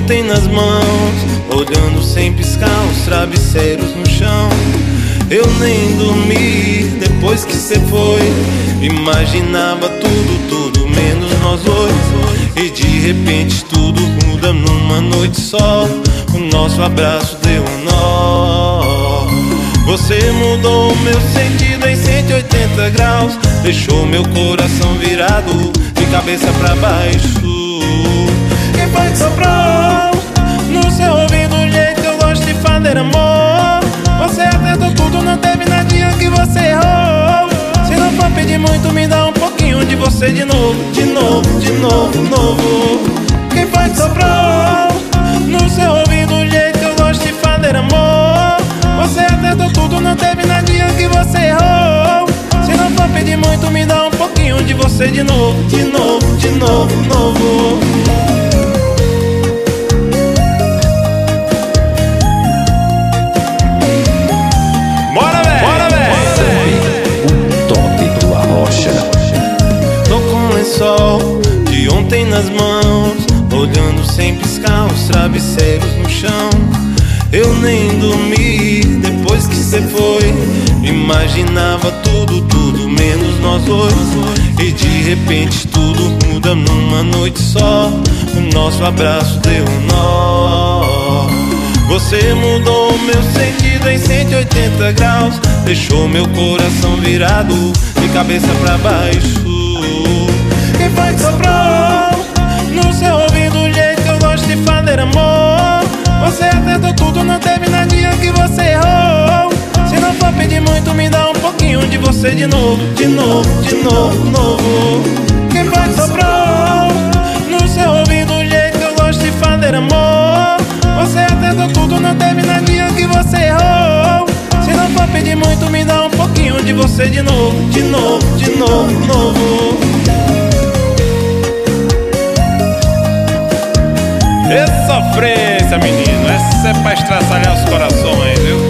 ontem nas mãos, olhando sem piscar os travesseiros no chão. Eu nem dormi depois que cê foi. Imaginava tudo, tudo menos nós dois. E de repente tudo muda numa noite só. O nosso abraço deu um nó. Você mudou meu sentido em 180 graus. Deixou meu coração virado de cabeça pra baixo. Quem foi que ontem nas mãos, olhando sem piscar os travesseiros no chão. Eu nem dormi depois que cê foi. Imaginava tudo, tudo menos nós dois. E de repente tudo muda numa noite só. O nosso abraço deu um nó. Você mudou meu sentido em 180 graus. Deixou meu coração virado de cabeça pra baixo. Foi que soprou fazer amor? Você atentou tudo, não teve nadinha que você errou. Se não for pedir muito, me dá um pouquinho de você de novo, de novo, de novo, novo. Quem foi que soprou no seu ouvido o jeito que eu gosto de fazer amor? Você atentou tudo, não teve nadinha que você errou. Se não for pedir muito, me dá um pouquinho de você de novo, de novo, É essa sofrência, menino. Essa é pra estraçalhar os corações, viu?